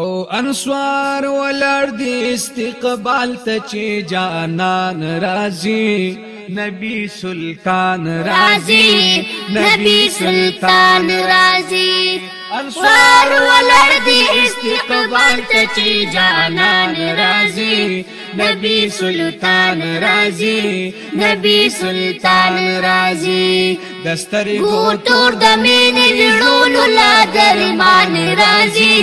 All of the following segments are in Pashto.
او انسوار ولر دی استقبال ته چې جانان راضي نبی سلطان راضي نبی سلطان راضي انسوار ولر دی استقبال ته چې جانان راضي نبی سلطان راضي نبی سلطان راضي دستر ګو تور د مين لړونو لا درمان راضي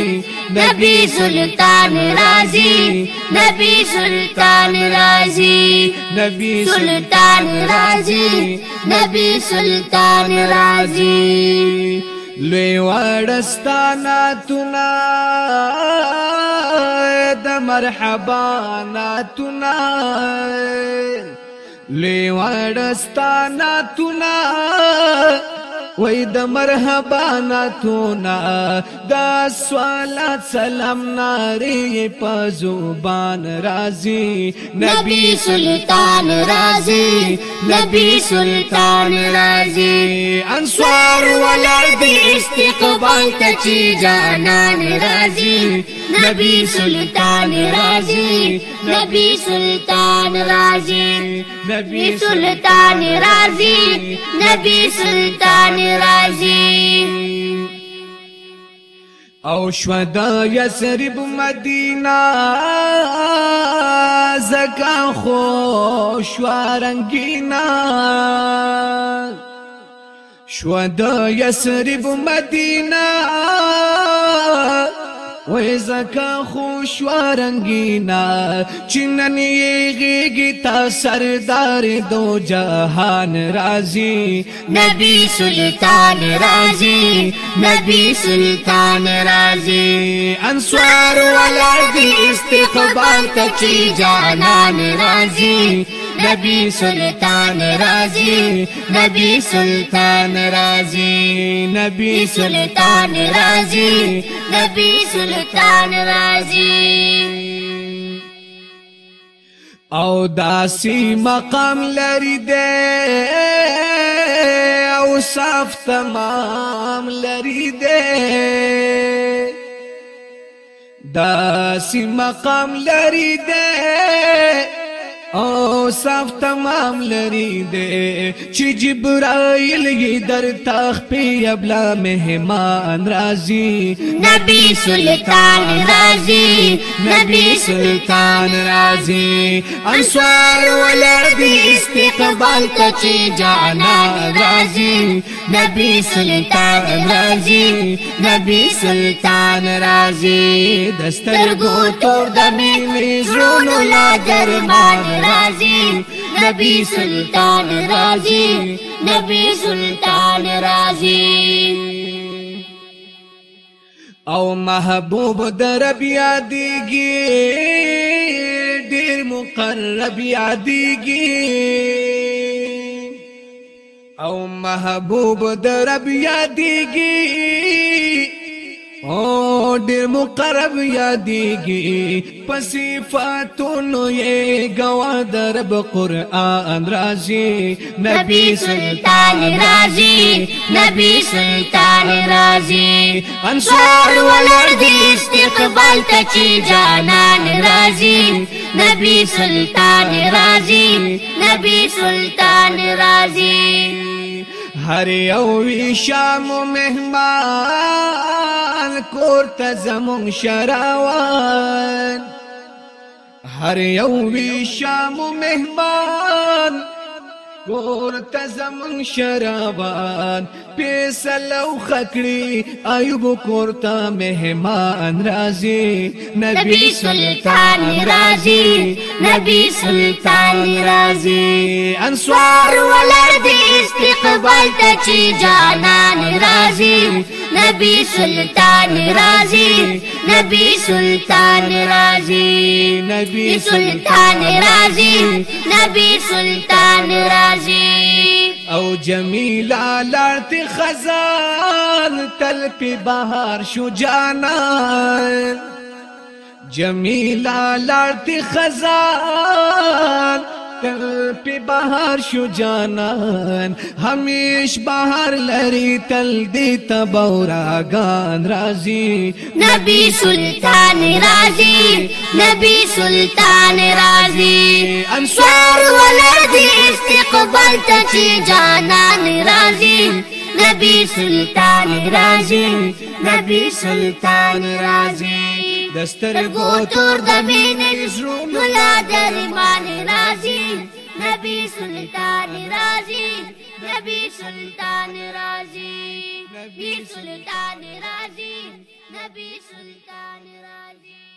نبی سلطان رازی نبی سلطان رازی نبی سلطان رازی نبی سلطان رازی لوی وړستانا تنا د مرحبا نا تنا لوی وړستانا تنا وای د مرحبا نا دا سوالات سلام ناری په زبان رازي نبی سلطان رازي نبی سلطان رازي انصار ولا دی استقبال کچی جانان رازي نبی سلطان رازي نبی سلطان رازي نبی سلطان رازي نبی سلطان راځي او شودا یسرب مدینه زکا خوش ورنگینا شودا یسرب مدینه وې زکا خوشوارنګینا چننې غېږی تا سردار دو جهان رازي نبی سلطان رازي نبی سلطان رازي انصار ولادي استقبال ته چی جانان رازي نبی سلطان رازی نبی سلطان رازی نبی سلطان رازی نبی سلطان رازی او داسی مقام لري دے او صف تمام لري دے داسی مقام لري دے او صف تمام لري دې چې جبرائیل یې در تخ په ابلا مهمان راضي نبی سلطان راضي نبی سلطان رازی انسوار ولر دی استقبال تچی جانا رازی نبی سلطان رازی نبی سلطان رازی دسترگو تور دمی ویزرونو لا درمان رازی نبی سلطان رازی نبی سلطان رازی او محبوب در بیا دیږي ډیر مقرب یا دیږي او محبوب در بیا دیږي ډیر مقرب یادېږي په صفاتونو یې ګوا درب قرآن راځي نبی سلطان راځي نبی سلطان راځي انصار ولر دي استقبال ته چې جانان راځي نبی سلطان راځي نبی سلطان راځي هر یو وی شام مهمان کور ته زمون شراوان هر یو وی شام مهمان پور تزم شرابان پیسلو خکڑی ایوب کورتا مہمان رازی نبی سلطان رازی نبی سلطان رازی انسوار ولر دی استقبال تچی جانان رازی نبی سلطان رازی نبی سلطان رازی نبی سلطان رازی نبی سلطان رازی او جمیلا لړت خزان تل په بهار شو جانا جمیلا لړت خزان پی بہار شو جانان ہمیش بہار لری تل دی تبورا گان رازی نبی سلطان رازی نبی سلطان رازی استقبال تچی جانان رازی نبی سلطان رازی نبی سلطان رازی د سترګو تور د مینې زړونو لا درمان راځي نبی سلطان راځي نبی سلطان راځي نبی سلطان راځي نبی سلطان راځي